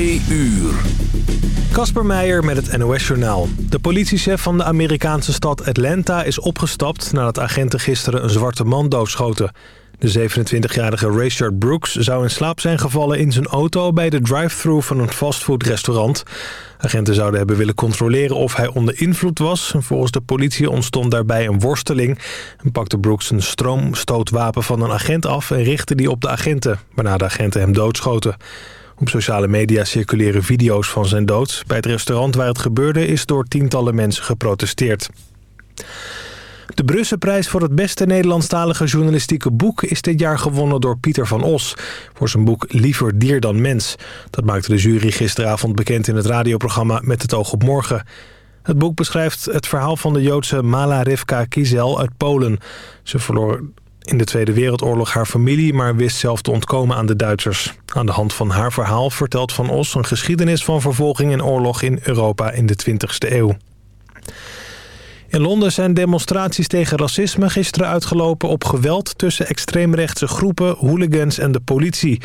Twee uur. Kasper Meijer met het NOS-journaal. De politiechef van de Amerikaanse stad Atlanta is opgestapt... nadat agenten gisteren een zwarte man doodschoten. De 27-jarige Rayshard Brooks zou in slaap zijn gevallen in zijn auto... bij de drive-thru van een fastfoodrestaurant. Agenten zouden hebben willen controleren of hij onder invloed was. Volgens de politie ontstond daarbij een worsteling... en pakte Brooks een stroomstootwapen van een agent af... en richtte die op de agenten, waarna de agenten hem doodschoten. Op sociale media circuleren video's van zijn dood. Bij het restaurant waar het gebeurde is door tientallen mensen geprotesteerd. De Brusselprijs voor het beste Nederlandstalige journalistieke boek... is dit jaar gewonnen door Pieter van Os... voor zijn boek Liever dier dan mens. Dat maakte de jury gisteravond bekend in het radioprogramma Met het oog op morgen. Het boek beschrijft het verhaal van de Joodse Mala Rivka Kizel uit Polen. Ze verloor in de Tweede Wereldoorlog haar familie... maar wist zelf te ontkomen aan de Duitsers. Aan de hand van haar verhaal vertelt Van Os... een geschiedenis van vervolging en oorlog in Europa in de 20e eeuw. In Londen zijn demonstraties tegen racisme gisteren uitgelopen op geweld tussen extreemrechtse groepen, hooligans en de politie.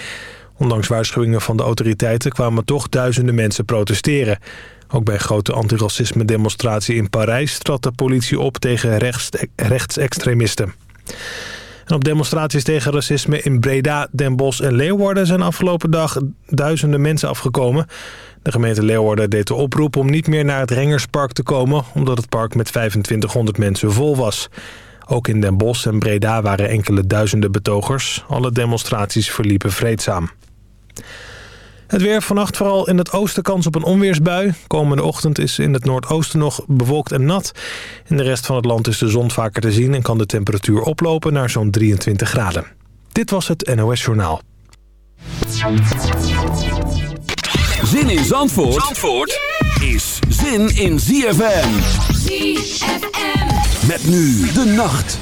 Ondanks waarschuwingen van de autoriteiten kwamen toch duizenden mensen protesteren. Ook bij grote antiracisme demonstratie in Parijs trad de politie op tegen rechts, rechtsextremisten. Op demonstraties tegen racisme in Breda, Den Bosch en Leeuwarden... zijn afgelopen dag duizenden mensen afgekomen. De gemeente Leeuwarden deed de oproep om niet meer naar het Rengerspark te komen... omdat het park met 2500 mensen vol was. Ook in Den Bosch en Breda waren enkele duizenden betogers. Alle demonstraties verliepen vreedzaam. Het weer vannacht vooral in het oosten kans op een onweersbui. Komende ochtend is in het noordoosten nog bewolkt en nat. In de rest van het land is de zon vaker te zien... en kan de temperatuur oplopen naar zo'n 23 graden. Dit was het NOS Journaal. Zin in Zandvoort, Zandvoort is zin in ZFM. ZFM. Met nu de nacht.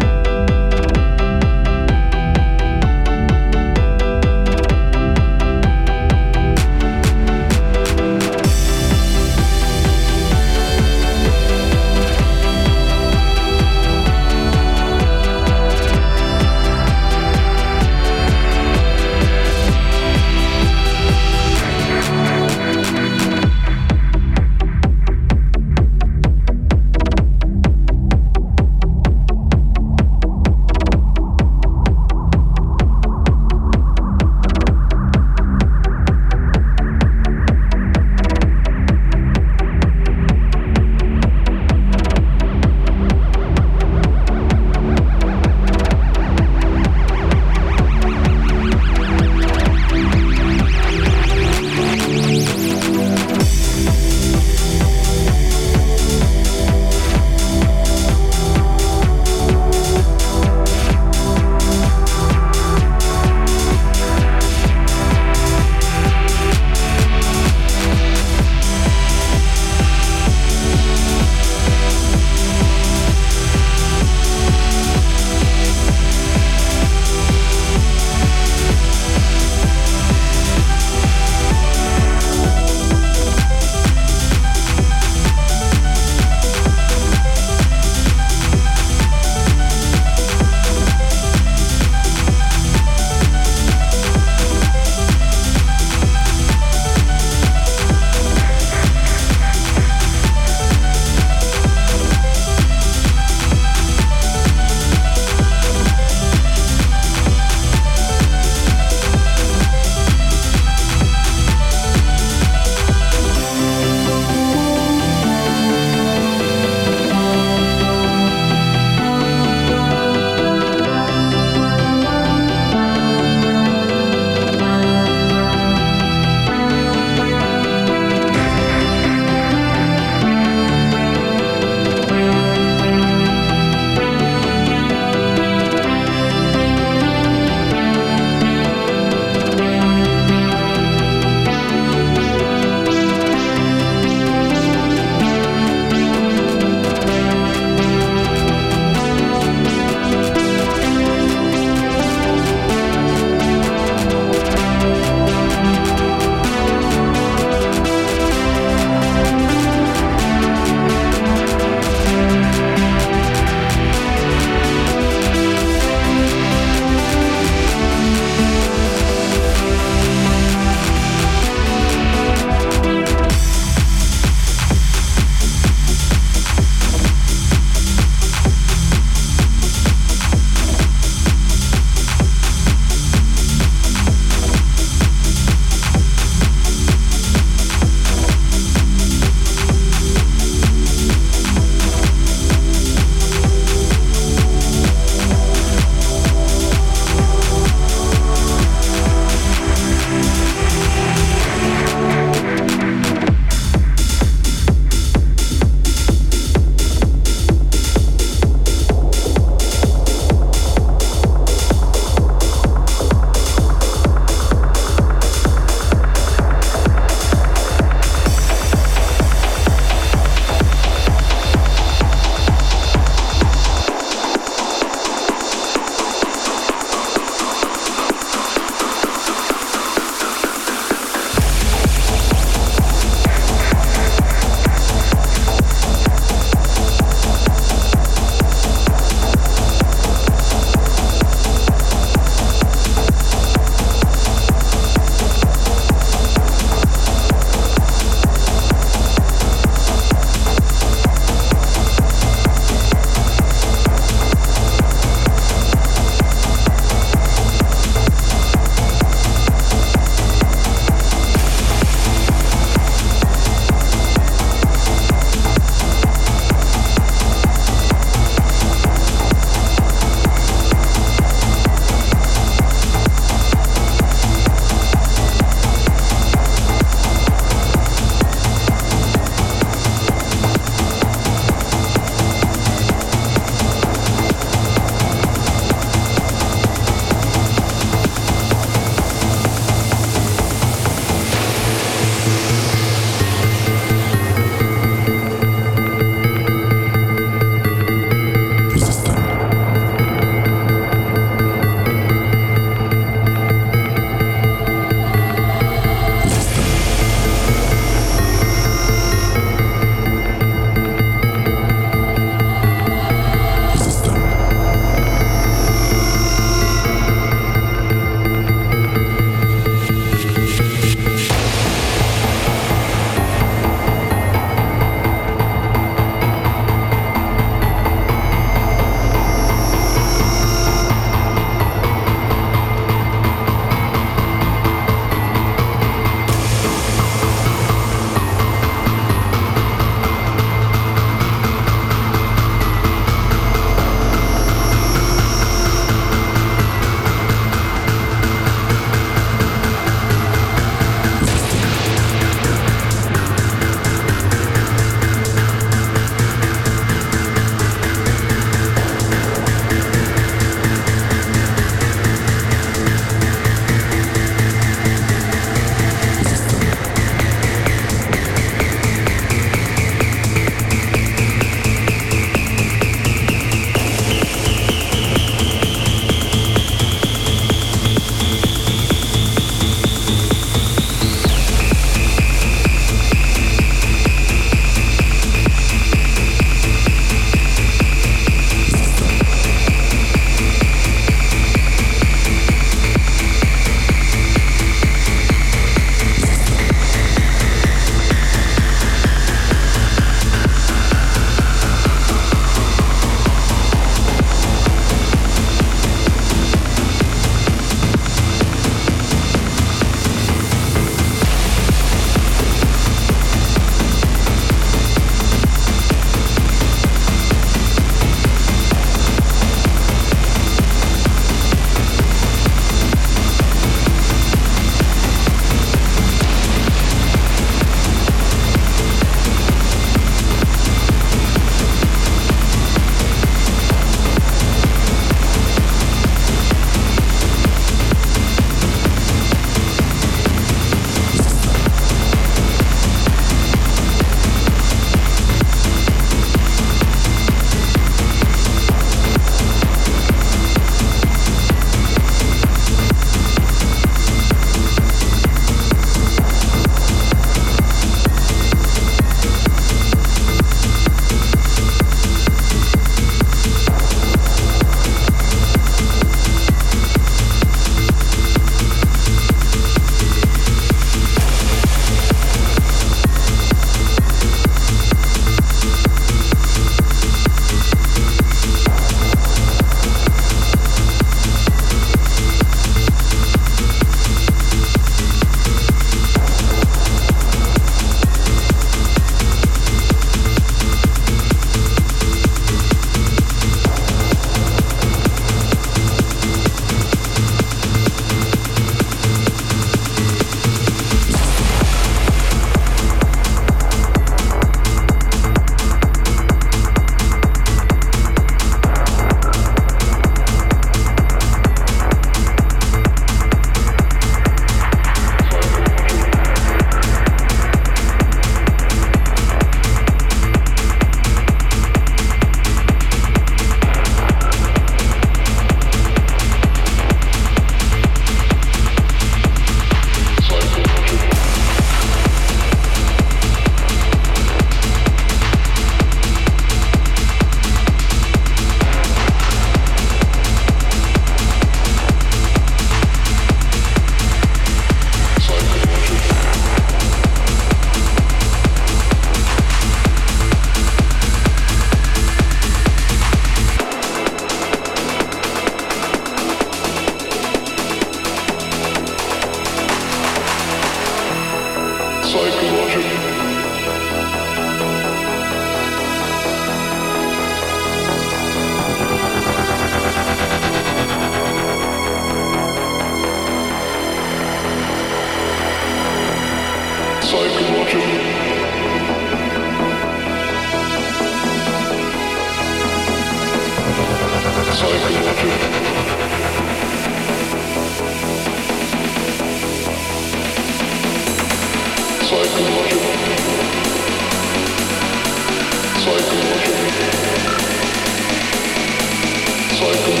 cycle